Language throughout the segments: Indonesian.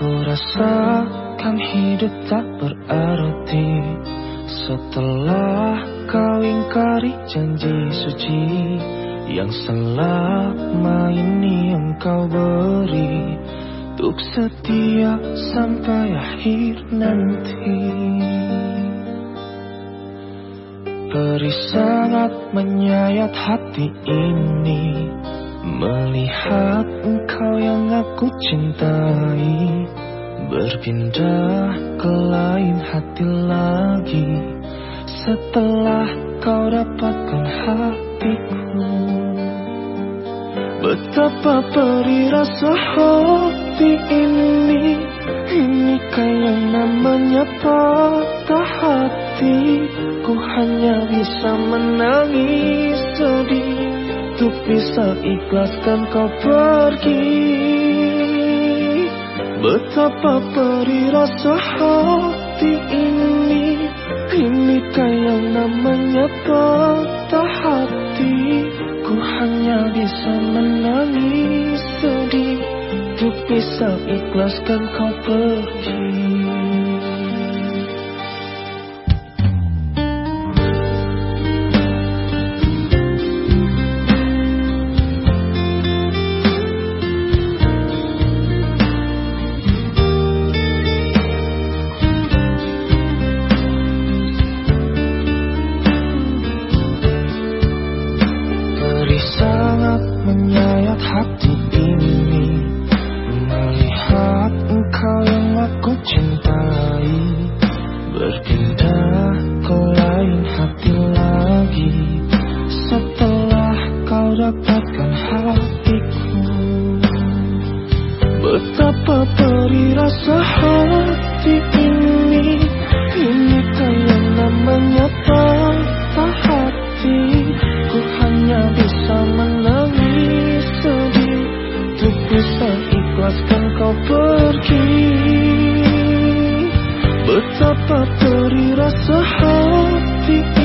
Ku rasakan hidup tak berarti Setelah kau ingkari janji suci Yang selama ini engkau beri Untuk setia sampai akhir nanti. Peri sangat menyayat hati ini Melihat engkau yang aku cintai Berpindah ke lain hati lagi. Setelah kau dapatkan hatiku Betapa perih rasa hati ini. Ini kayak namanya patah hati Ku hanya bisa menangis sedih bisa ikhlaskan kau pergi. Betapa perih rasa hati ini Ini kayak namanya patah hati. Ku hanya bisa menangis sedih Untuk bisa ikhlaskan kau pergi menyayat hati ini. Melihat engkau yang aku cintai. Berpindah ke lain hati lagi. Setelah kau dapatkan hatiku. Betapa perih rasa hati ini. Ini kayak namanya patah hati. Ku hanya bisa menangis ikhlaskan kau pergi. Betapa perih rasa hati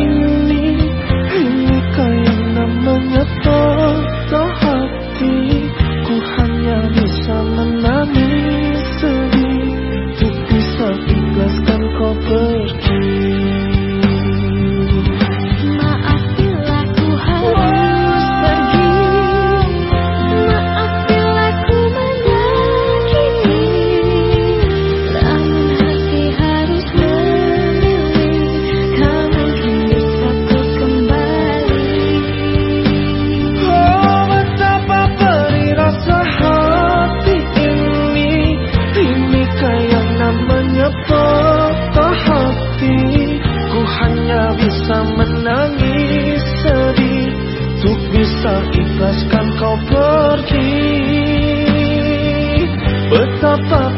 Untuk bisa ikhlaskan kau pergi. Betapa